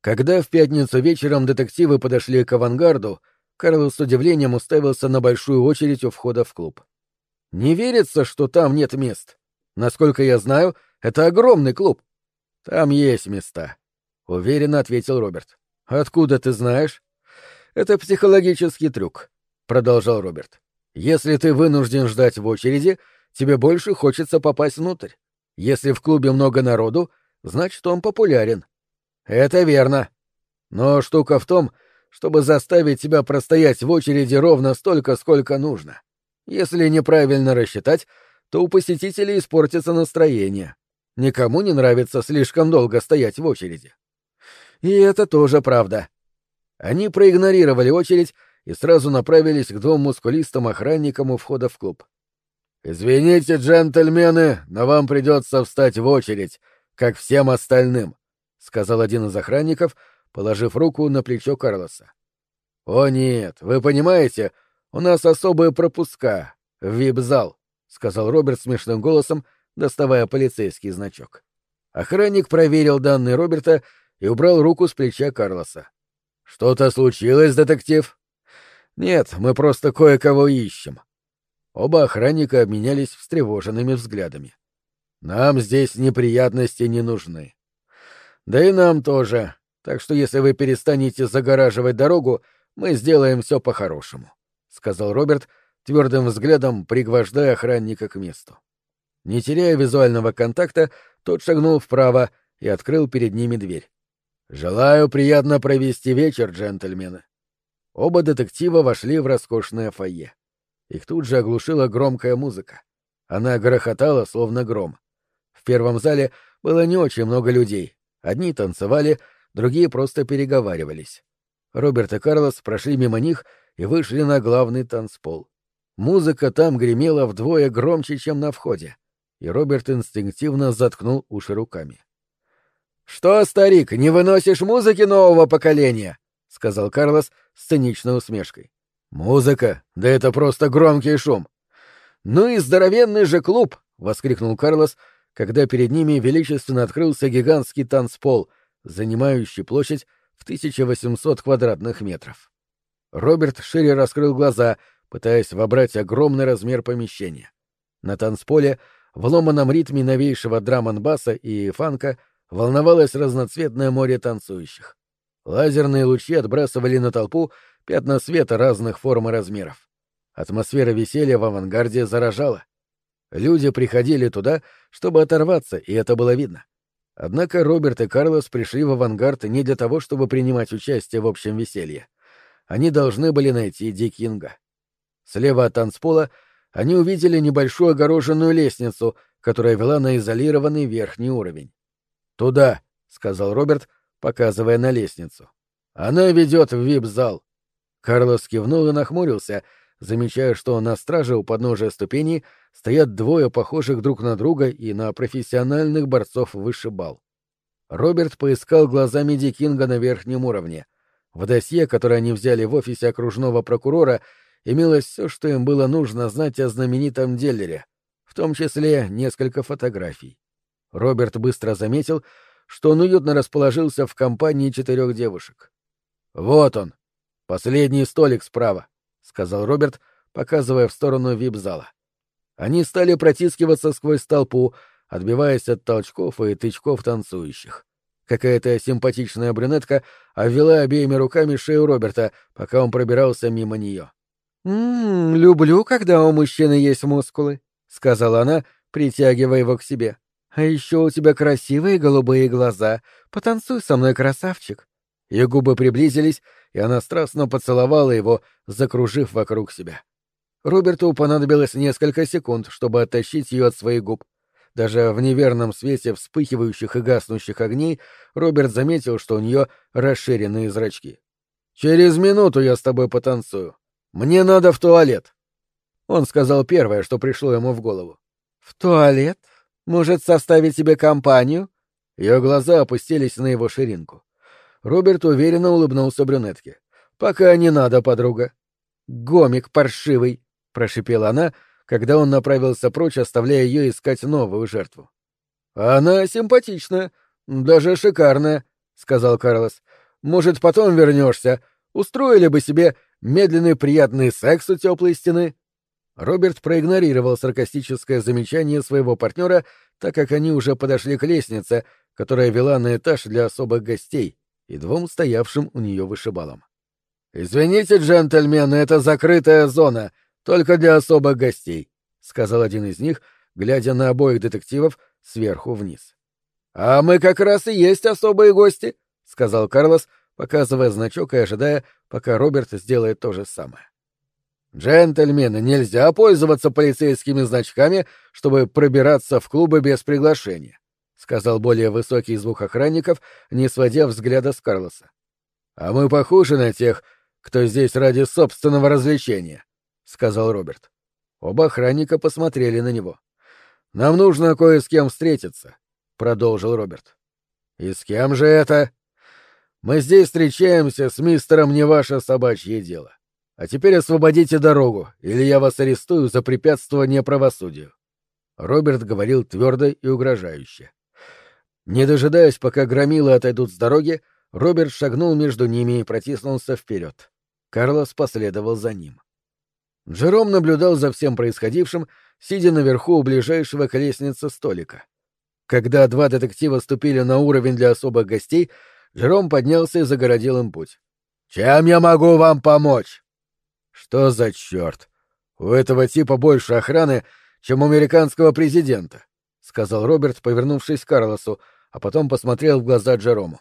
Когда в пятницу вечером детективы подошли к авангарду, Карл с удивлением уставился на большую очередь у входа в клуб. «Не верится, что там нет мест. Насколько я знаю, это огромный клуб». «Там есть места», — уверенно ответил Роберт. «Откуда ты знаешь?» «Это психологический трюк», — продолжал Роберт. «Если ты вынужден ждать в очереди, тебе больше хочется попасть внутрь. Если в клубе много народу, значит, он популярен. Это верно. Но штука в том, чтобы заставить тебя простоять в очереди ровно столько, сколько нужно. Если неправильно рассчитать, то у посетителей испортится настроение. Никому не нравится слишком долго стоять в очереди. И это тоже правда. Они проигнорировали очередь и сразу направились к двум мускулистым охранникам у входа в клуб. «Извините, джентльмены, но вам придется встать в очередь, как всем остальным», — сказал один из охранников, положив руку на плечо Карлоса. «О нет, вы понимаете, у нас особые пропуска в вип-зал», — сказал Роберт смешным голосом, доставая полицейский значок. Охранник проверил данные Роберта и убрал руку с плеча Карлоса. «Что-то случилось, детектив?» «Нет, мы просто кое-кого ищем», Оба охранника обменялись встревоженными взглядами. «Нам здесь неприятности не нужны». «Да и нам тоже. Так что если вы перестанете загораживать дорогу, мы сделаем все по-хорошему», — сказал Роберт, твердым взглядом пригвождая охранника к месту. Не теряя визуального контакта, тот шагнул вправо и открыл перед ними дверь. «Желаю приятно провести вечер, джентльмены». Оба детектива вошли в роскошное фойе. Их тут же оглушила громкая музыка. Она грохотала, словно гром. В первом зале было не очень много людей. Одни танцевали, другие просто переговаривались. Роберт и Карлос прошли мимо них и вышли на главный танцпол. Музыка там гремела вдвое громче, чем на входе, и Роберт инстинктивно заткнул уши руками. «Что, старик, не выносишь музыки нового поколения?» — сказал Карлос с циничной усмешкой. «Музыка? Да это просто громкий шум!» «Ну и здоровенный же клуб!» — воскликнул Карлос, когда перед ними величественно открылся гигантский танцпол, занимающий площадь в 1800 квадратных метров. Роберт шире раскрыл глаза, пытаясь вобрать огромный размер помещения. На танцполе, в ломаном ритме новейшего драм-н-баса и фанка, волновалось разноцветное море танцующих. Лазерные лучи отбрасывали на толпу пятна света разных форм и размеров. Атмосфера веселья в авангарде заражала. Люди приходили туда, чтобы оторваться, и это было видно. Однако Роберт и Карлос пришли в авангард не для того, чтобы принимать участие в общем веселье. Они должны были найти Дикинга. Слева от танцпола они увидели небольшую огороженную лестницу, которая вела на изолированный верхний уровень. «Туда», — сказал Роберт, показывая на лестницу. «Она ведет в вип-зал. Карлос кивнул и нахмурился, замечая, что на страже у подножия ступени стоят двое похожих друг на друга и на профессиональных борцов вышибал. Роберт поискал глазами Дикинга на верхнем уровне. В досье, которое они взяли в офисе окружного прокурора, имелось все, что им было нужно знать о знаменитом Деллере, в том числе несколько фотографий. Роберт быстро заметил, что он уютно расположился в компании четырех девушек. «Вот он», «Последний столик справа», — сказал Роберт, показывая в сторону вип-зала. Они стали протискиваться сквозь толпу, отбиваясь от толчков и тычков танцующих. Какая-то симпатичная брюнетка обвела обеими руками шею Роберта, пока он пробирался мимо нее. «М-м, люблю, когда у мужчины есть мускулы», — сказала она, притягивая его к себе. «А еще у тебя красивые голубые глаза. Потанцуй со мной, красавчик». Ее губы приблизились, и она страстно поцеловала его, закружив вокруг себя. Роберту понадобилось несколько секунд, чтобы оттащить ее от своих губ. Даже в неверном свете вспыхивающих и гаснущих огней Роберт заметил, что у нее расширенные зрачки. «Через минуту я с тобой потанцую. Мне надо в туалет». Он сказал первое, что пришло ему в голову. «В туалет? Может, составить тебе компанию?» Ее глаза опустились на его ширинку. Роберт уверенно улыбнулся брюнетке. «Пока не надо, подруга». «Гомик паршивый», — прошипела она, когда он направился прочь, оставляя ее искать новую жертву. «Она симпатичная, даже шикарная», — сказал Карлос. Может, потом вернешься. Устроили бы себе медленный приятный секс у теплой стены. Роберт проигнорировал саркастическое замечание своего партнера, так как они уже подошли к лестнице, которая вела на этаж для особых гостей, и двум стоявшим у нее вышибалам. «Извините, джентльмены, это закрытая зона, только для особых гостей», — сказал один из них, глядя на обоих детективов сверху вниз. «А мы как раз и есть особые гости», — сказал Карлос, показывая значок и ожидая, пока Роберт сделает то же самое. «Джентльмены, нельзя пользоваться полицейскими значками, чтобы пробираться в клубы без приглашения», — сказал более высокий из двух охранников, не сводя взгляда с Карлоса. «А мы похожи на тех, кто здесь ради собственного развлечения», — сказал Роберт. Оба охранника посмотрели на него. «Нам нужно кое с кем встретиться», — продолжил Роберт. «И с кем же это?» «Мы здесь встречаемся с мистером «Не ваше собачье дело». А теперь освободите дорогу, или я вас арестую за препятствование правосудию». Роберт говорил твердо и угрожающе. Не дожидаясь, пока громилы отойдут с дороги, Роберт шагнул между ними и протиснулся вперед. Карлос последовал за ним. Джером наблюдал за всем происходившим, сидя наверху у ближайшего к лестнице столика. Когда два детектива ступили на уровень для особых гостей, Джером поднялся и загородил им путь. «Чем я могу вам помочь?» «Что за черт? У этого типа больше охраны, чем у американского президента», — сказал Роберт, повернувшись к Карлосу, а потом посмотрел в глаза Джерому.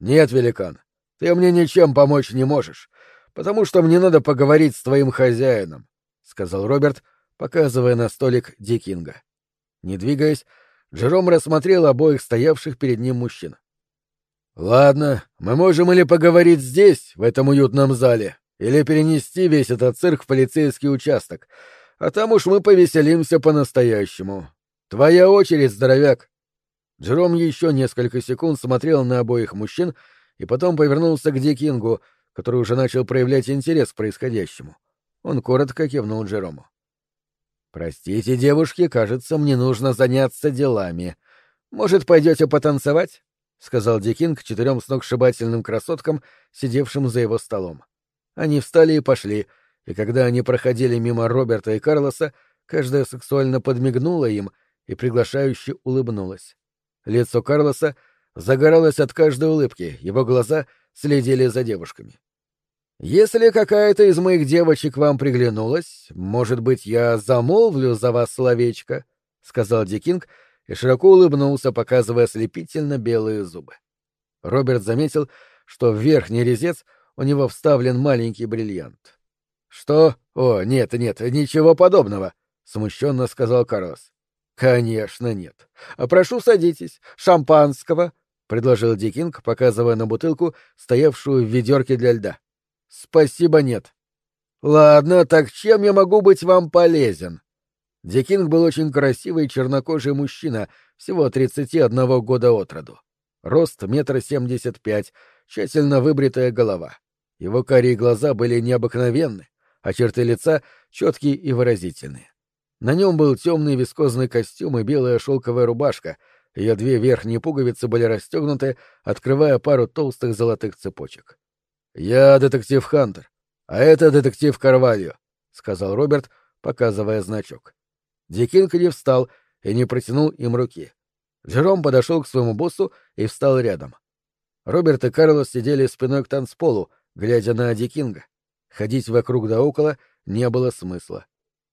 «Нет, великан, ты мне ничем помочь не можешь потому что мне надо поговорить с твоим хозяином», — сказал Роберт, показывая на столик Дикинга. Не двигаясь, Джером рассмотрел обоих стоявших перед ним мужчин. «Ладно, мы можем или поговорить здесь, в этом уютном зале, или перенести весь этот цирк в полицейский участок, а там уж мы повеселимся по-настоящему. Твоя очередь, здоровяк!» Джером еще несколько секунд смотрел на обоих мужчин и потом повернулся к Дикингу, который уже начал проявлять интерес к происходящему. Он коротко кивнул Джерому. «Простите, девушки, кажется, мне нужно заняться делами. Может, пойдете потанцевать?» — сказал Дикинг четырем сногсшибательным красоткам, сидевшим за его столом. Они встали и пошли, и когда они проходили мимо Роберта и Карлоса, каждая сексуально подмигнула им и приглашающе улыбнулась. Лицо Карлоса загоралось от каждой улыбки, его глаза следили за девушками. Если какая-то из моих девочек вам приглянулась, может быть, я замолвлю за вас словечко, сказал Дикинг и широко улыбнулся, показывая ослепительно белые зубы. Роберт заметил, что в верхний резец у него вставлен маленький бриллиант. Что? О, нет, нет, ничего подобного, смущенно сказал Карлос. Конечно, нет. А прошу садитесь. Шампанского, предложил Дикинг, показывая на бутылку, стоявшую в ведерке для льда. Спасибо, нет. Ладно, так чем я могу быть вам полезен? Дикинг был очень красивый чернокожий мужчина, всего 31 года от роду. Рост метр семьдесят пять, тщательно выбритая голова. Его карие глаза были необыкновенны, а черты лица четкие и выразительные. На нем был темный вискозный костюм и белая шелковая рубашка, ее две верхние пуговицы были расстегнуты, открывая пару толстых золотых цепочек. «Я детектив Хантер, а это детектив Карвальо», — сказал Роберт, показывая значок. Дикинг не встал и не протянул им руки. Джером подошел к своему боссу и встал рядом. Роберт и Карлос сидели спиной к танцполу, глядя на Дикинга. Ходить вокруг да около не было смысла.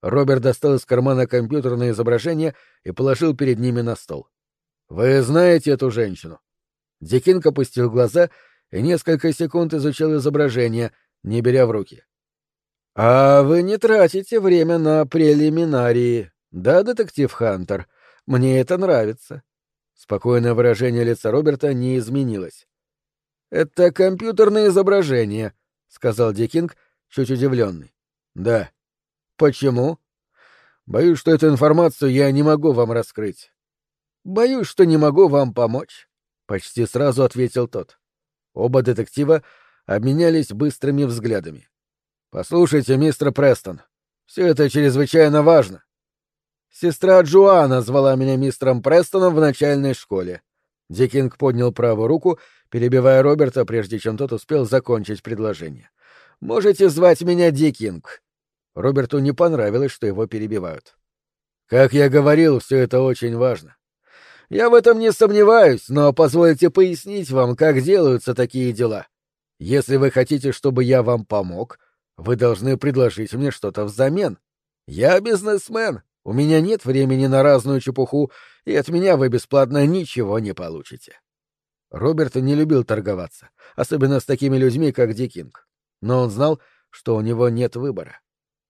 Роберт достал из кармана компьютерное изображение и положил перед ними на стол. «Вы знаете эту женщину?» Дикинг опустил глаза и несколько секунд изучал изображение, не беря в руки. «А вы не тратите время на прелиминарии, да, детектив Хантер? Мне это нравится». Спокойное выражение лица Роберта не изменилось. «Это компьютерное изображение», — сказал Дикинг, чуть удивленный. «Да». «Почему?» «Боюсь, что эту информацию я не могу вам раскрыть». «Боюсь, что не могу вам помочь», — почти сразу ответил тот. Оба детектива обменялись быстрыми взглядами. «Послушайте, мистер Престон, все это чрезвычайно важно. Сестра Джоанна звала меня мистером Престоном в начальной школе. Дикинг поднял правую руку, перебивая Роберта, прежде чем тот успел закончить предложение. «Можете звать меня Дикинг». Роберту не понравилось, что его перебивают. «Как я говорил, все это очень важно. Я в этом не сомневаюсь, но позвольте пояснить вам, как делаются такие дела. Если вы хотите, чтобы я вам помог, вы должны предложить мне что-то взамен. Я бизнесмен, у меня нет времени на разную чепуху, и от меня вы бесплатно ничего не получите. Роберт не любил торговаться, особенно с такими людьми, как Дикинг. Но он знал, что у него нет выбора.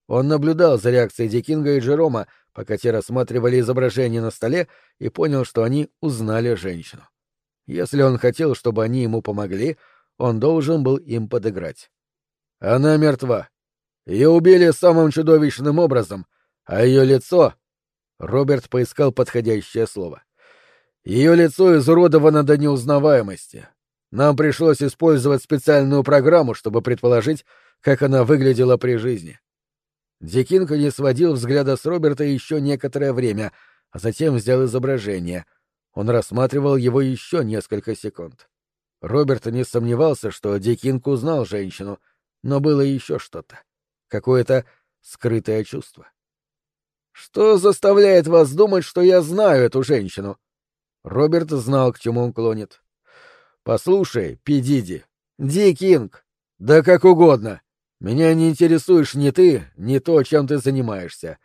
Он наблюдал за реакцией Дикинга и Джерома, пока те рассматривали изображение на столе, и понял, что они узнали женщину. Если он хотел, чтобы они ему помогли, он должен был им подыграть. Она мертва. Ее убили самым чудовищным образом, а ее лицо... Роберт поискал подходящее слово. Ее лицо изуродовано до неузнаваемости. Нам пришлось использовать специальную программу, чтобы предположить, как она выглядела при жизни. Дикинг не сводил взгляда с Роберта еще некоторое время, а затем взял изображение. Он рассматривал его еще несколько секунд. Роберт не сомневался, что Дикинг узнал женщину, но было еще что-то. Какое-то скрытое чувство. «Что заставляет вас думать, что я знаю эту женщину?» Роберт знал, к чему он клонит. «Послушай, Пидиди, Ди Кинг, да как угодно. Меня не интересуешь ни ты, ни то, чем ты занимаешься.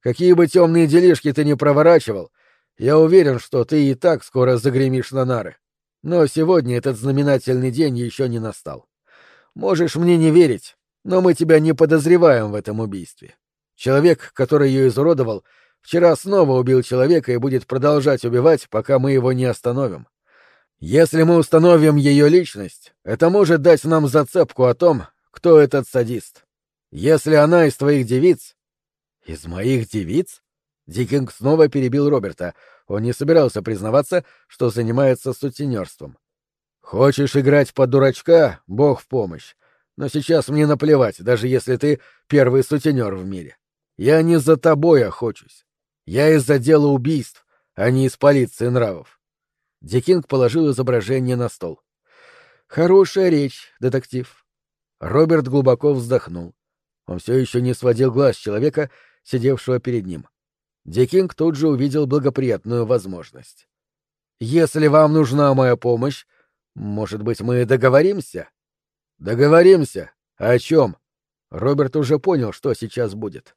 Какие бы темные делишки ты ни проворачивал, я уверен, что ты и так скоро загремишь на нары. Но сегодня этот знаменательный день еще не настал. Можешь мне не верить, но мы тебя не подозреваем в этом убийстве. Человек, который ее изуродовал, вчера снова убил человека и будет продолжать убивать, пока мы его не остановим. Если мы установим ее личность, это может дать нам зацепку о том, кто этот садист. Если она из твоих девиц... Из моих девиц? Дикинг снова перебил Роберта. Он не собирался признаваться, что занимается сутенерством. Хочешь играть под дурачка, бог в помощь. Но сейчас мне наплевать, даже если ты первый сутенер в мире. Я не за тобой охочусь. Я из-за дела убийств, а не из полиции нравов. Дикинг положил изображение на стол. Хорошая речь, детектив. Роберт глубоко вздохнул. Он все еще не сводил глаз человека, сидевшего перед ним. Дикинг тут же увидел благоприятную возможность. «Если вам нужна моя помощь, может быть, мы договоримся?» «Договоримся? О чем?» Роберт уже понял, что сейчас будет.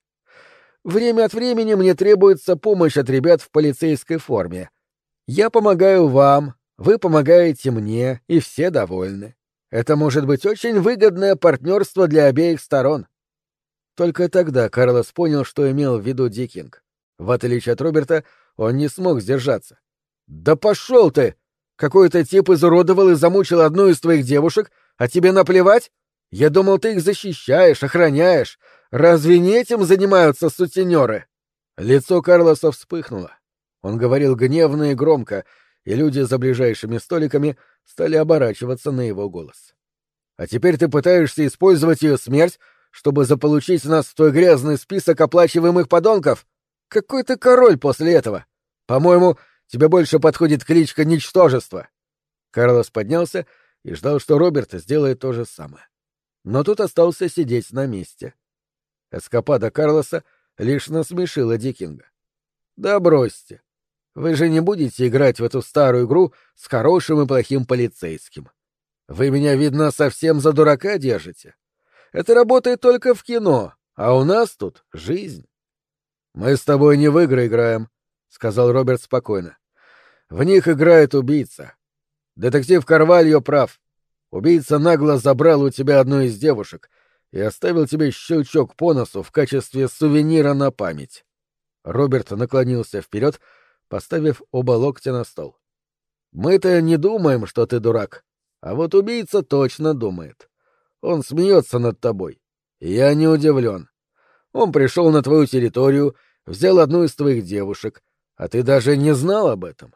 «Время от времени мне требуется помощь от ребят в полицейской форме. Я помогаю вам, вы помогаете мне, и все довольны. Это может быть очень выгодное партнерство для обеих сторон». Только тогда Карлос понял, что имел в виду Дикинг. В отличие от Роберта, он не смог сдержаться. «Да пошел ты! Какой-то тип изуродовал и замучил одну из твоих девушек, а тебе наплевать? Я думал, ты их защищаешь, охраняешь. Разве не этим занимаются сутенеры?» Лицо Карлоса вспыхнуло. Он говорил гневно и громко, и люди за ближайшими столиками стали оборачиваться на его голос. «А теперь ты пытаешься использовать ее смерть, чтобы заполучить нас в твой грязный список оплачиваемых подонков? Какой ты король после этого? По-моему, тебе больше подходит кличка Ничтожества. Карлос поднялся и ждал, что Роберт сделает то же самое. Но тут остался сидеть на месте. Эскапада Карлоса лишь насмешила Дикинга. «Да бросьте. Вы же не будете играть в эту старую игру с хорошим и плохим полицейским. Вы меня, видно, совсем за дурака держите. Это работает только в кино, а у нас тут жизнь». «Мы с тобой не в игры играем», — сказал Роберт спокойно. «В них играет убийца. Детектив Карвальо прав. Убийца нагло забрал у тебя одну из девушек и оставил тебе щелчок по носу в качестве сувенира на память». Роберт наклонился вперед, поставив оба локтя на стол. «Мы-то не думаем, что ты дурак, а вот убийца точно думает. Он смеется над тобой. Я не удивлен. Он пришел на твою территорию, взял одну из твоих девушек, а ты даже не знал об этом.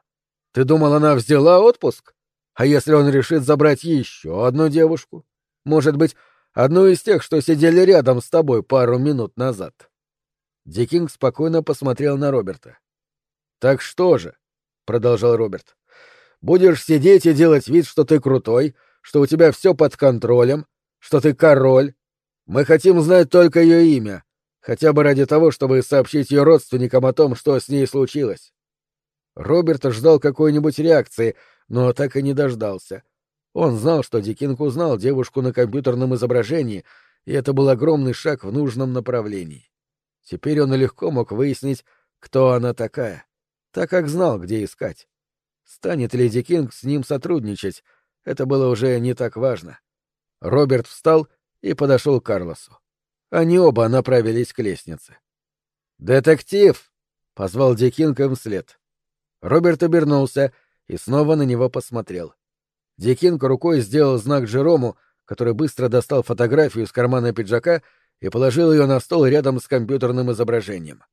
Ты думал, она взяла отпуск? А если он решит забрать еще одну девушку? Может быть, одну из тех, что сидели рядом с тобой пару минут назад?» Дикинг спокойно посмотрел на Роберта. «Так что же?» — продолжал Роберт. Будешь сидеть и делать вид, что ты крутой, что у тебя все под контролем, что ты король. Мы хотим знать только ее имя, хотя бы ради того, чтобы сообщить ее родственникам о том, что с ней случилось. Роберт ждал какой-нибудь реакции, но так и не дождался. Он знал, что Дикинг узнал девушку на компьютерном изображении, и это был огромный шаг в нужном направлении. Теперь он легко мог выяснить, кто она такая, так как знал, где искать. Станет ли Дикинг с ним сотрудничать, это было уже не так важно. Роберт встал и подошел к Карлосу. Они оба направились к лестнице. «Детектив!» — позвал Дикинг им вслед. Роберт обернулся и снова на него посмотрел. Дикинг рукой сделал знак Джерому, который быстро достал фотографию из кармана пиджака и положил ее на стол рядом с компьютерным изображением.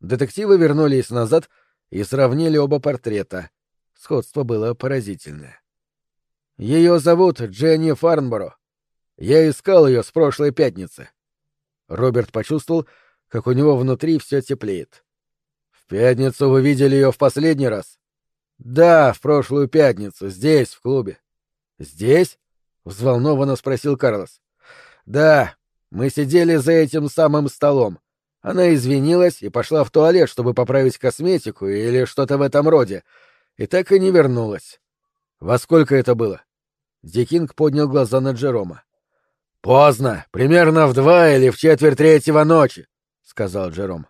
Детективы вернулись назад и сравнили оба портрета. Сходство было поразительное. Ее зовут Дженни Фарнборо. Я искал ее с прошлой пятницы. Роберт почувствовал, как у него внутри все теплеет. В пятницу вы видели ее в последний раз? Да, в прошлую пятницу, здесь, в клубе. Здесь? взволнованно спросил Карлос. Да, мы сидели за этим самым столом. Она извинилась и пошла в туалет, чтобы поправить косметику или что-то в этом роде, и так и не вернулась. Во сколько это было? Дикинг поднял глаза на Джерома. Поздно, примерно в два или в четверть третьего ночи, сказал Джером.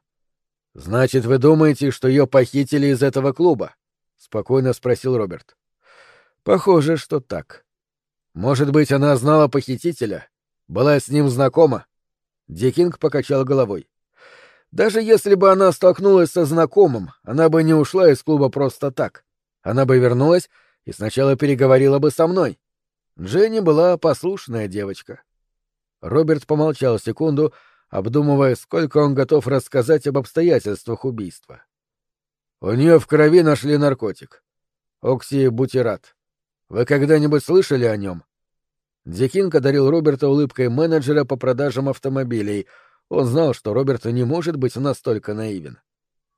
Значит, вы думаете, что ее похитили из этого клуба? спокойно спросил Роберт. Похоже, что так. Может быть, она знала похитителя, была с ним знакома? Дикинг покачал головой. Даже если бы она столкнулась со знакомым, она бы не ушла из клуба просто так. Она бы вернулась и сначала переговорила бы со мной. Дженни была послушная девочка. Роберт помолчал секунду, обдумывая, сколько он готов рассказать об обстоятельствах убийства. У нее в крови нашли наркотик. Оксибутират. Вы когда-нибудь слышали о нем? Дикинг одарил Роберта улыбкой менеджера по продажам автомобилей. Он знал, что Роберт не может быть настолько наивен.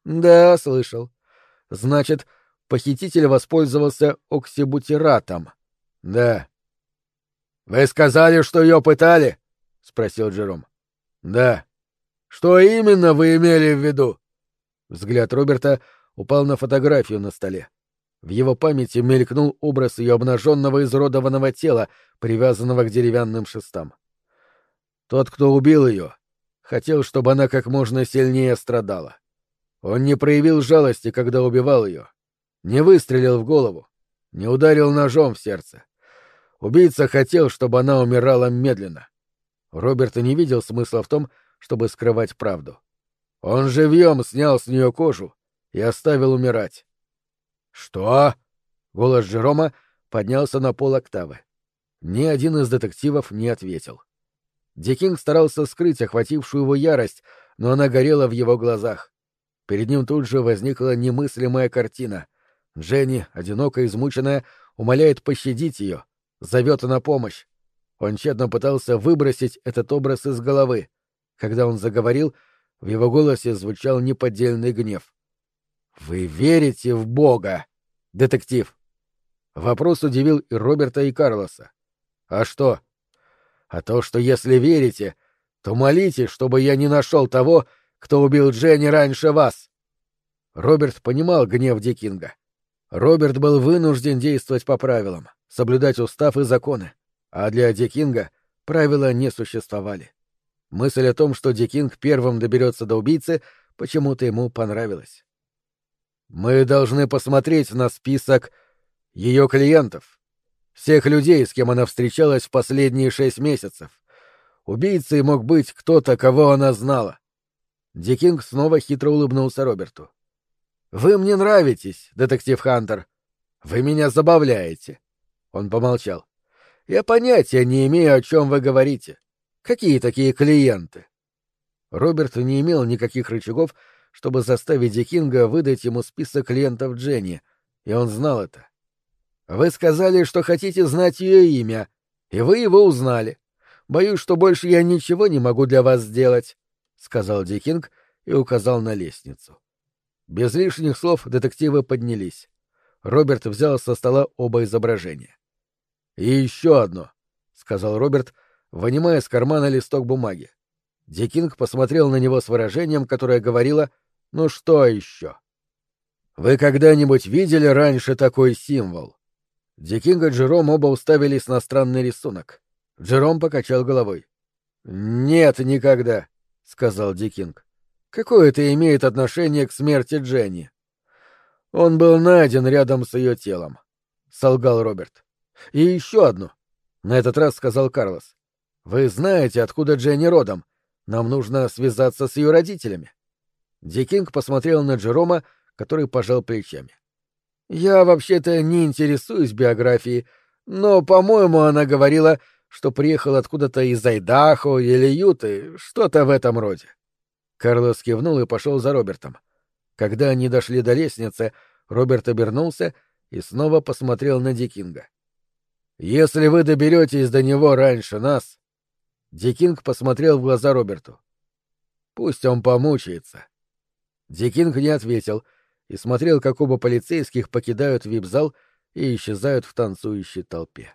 Да, слышал. Значит, похититель воспользовался оксибутиратом. Да. Вы сказали, что ее пытали? спросил Джером. Да. Что именно вы имели в виду? Взгляд Роберта упал на фотографию на столе. В его памяти мелькнул образ ее обнаженного изродованного тела, привязанного к деревянным шестам. Тот, кто убил ее, хотел, чтобы она как можно сильнее страдала. Он не проявил жалости, когда убивал ее, не выстрелил в голову, не ударил ножом в сердце. Убийца хотел, чтобы она умирала медленно. Роберт не видел смысла в том, чтобы скрывать правду. Он живьем снял с нее кожу и оставил умирать. «Что?» — голос Джерома поднялся на пол октавы. Ни один из детективов не ответил. Дикинг старался скрыть охватившую его ярость, но она горела в его глазах. Перед ним тут же возникла немыслимая картина. Дженни, одинокая, измученная, умоляет пощадить ее, зовет на помощь. Он тщетно пытался выбросить этот образ из головы. Когда он заговорил, в его голосе звучал неподдельный гнев. «Вы верите в Бога, детектив?» Вопрос удивил и Роберта, и Карлоса. «А что?» «А то, что если верите, то молите, чтобы я не нашел того, кто убил Дженни раньше вас». Роберт понимал гнев Дикинга. Роберт был вынужден действовать по правилам, соблюдать устав и законы. А для Дикинга правила не существовали. Мысль о том, что Дикинг первым доберется до убийцы, почему-то ему понравилась. «Мы должны посмотреть на список ее клиентов, всех людей, с кем она встречалась в последние шесть месяцев. Убийцей мог быть кто-то, кого она знала». Дикинг снова хитро улыбнулся Роберту. «Вы мне нравитесь, детектив Хантер. Вы меня забавляете». Он помолчал. Я понятия не имею, о чем вы говорите. Какие такие клиенты? Роберт не имел никаких рычагов, чтобы заставить Дикинга выдать ему список клиентов Дженни, и он знал это. Вы сказали, что хотите знать ее имя, и вы его узнали. Боюсь, что больше я ничего не могу для вас сделать, — сказал Дикинг и указал на лестницу. Без лишних слов детективы поднялись. Роберт взял со стола оба изображения. «И еще одно», — сказал Роберт, вынимая из кармана листок бумаги. Дикинг посмотрел на него с выражением, которое говорило «Ну что еще?». «Вы когда-нибудь видели раньше такой символ?» Дикинг и Джером оба уставились на странный рисунок. Джером покачал головой. «Нет, никогда», — сказал Дикинг. «Какое это имеет отношение к смерти Дженни?» «Он был найден рядом с ее телом», — солгал Роберт. И еще одну. На этот раз сказал Карлос. Вы знаете, откуда Дженни родом. Нам нужно связаться с ее родителями. Дикинг посмотрел на Джерома, который пожал плечами. Я вообще-то не интересуюсь биографией, но, по-моему, она говорила, что приехал откуда-то из Айдахо или Юты, что-то в этом роде. Карлос кивнул и пошел за Робертом. Когда они дошли до лестницы, Роберт обернулся и снова посмотрел на Дикинга. Если вы доберетесь до него раньше нас... Дикинг посмотрел в глаза Роберту. Пусть он помучается. Дикинг не ответил и смотрел, как оба полицейских покидают вип-зал и исчезают в танцующей толпе.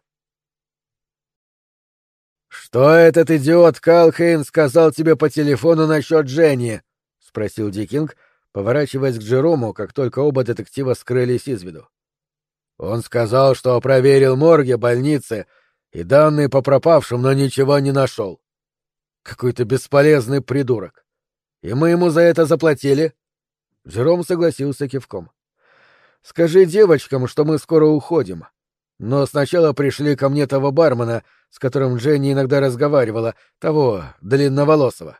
«Что этот идиот Калхейн сказал тебе по телефону насчет Дженни?» — спросил Дикинг, поворачиваясь к Джерому, как только оба детектива скрылись из виду. Он сказал, что проверил морги больницы и данные по пропавшим, но ничего не нашел. Какой-то бесполезный придурок. И мы ему за это заплатили. Жером согласился кивком. Скажи девочкам, что мы скоро уходим. Но сначала пришли ко мне того бармена, с которым Дженни иногда разговаривала, того длинноволосого.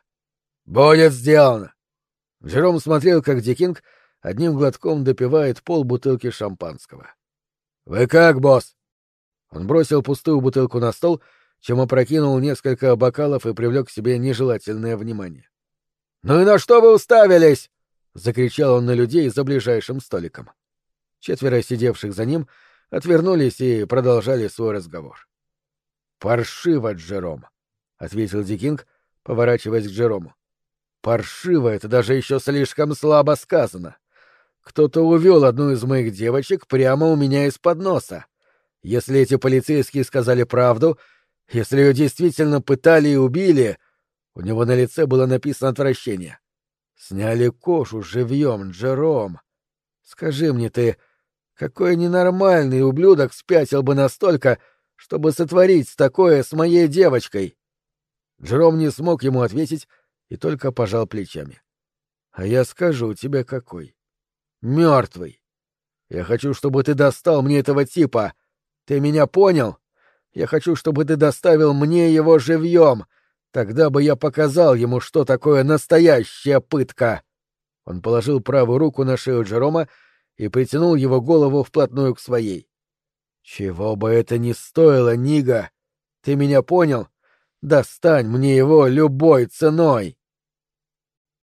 Будет сделано. Жером смотрел, как Дикинг одним глотком допивает пол бутылки шампанского. «Вы как, босс?» Он бросил пустую бутылку на стол, чем опрокинул несколько бокалов и привлек к себе нежелательное внимание. «Ну и на что вы уставились?» — закричал он на людей за ближайшим столиком. Четверо сидевших за ним отвернулись и продолжали свой разговор. «Паршиво, Джером», — ответил Дикинг, поворачиваясь к Джерому. «Паршиво — это даже еще слишком слабо сказано. Кто-то увел одну из моих девочек прямо у меня из-под носа. Если эти полицейские сказали правду, если ее действительно пытали и убили, у него на лице было написано отвращение. Сняли кожу живьем, Джером. Скажи мне ты, какой ненормальный ублюдок спятил бы настолько, чтобы сотворить такое с моей девочкой? Джером не смог ему ответить и только пожал плечами. А я скажу тебе какой мертвый. Я хочу, чтобы ты достал мне этого типа. Ты меня понял? Я хочу, чтобы ты доставил мне его живьем. Тогда бы я показал ему, что такое настоящая пытка. Он положил правую руку на шею Джерома и притянул его голову вплотную к своей. Чего бы это ни стоило, Нига. Ты меня понял? Достань мне его любой ценой.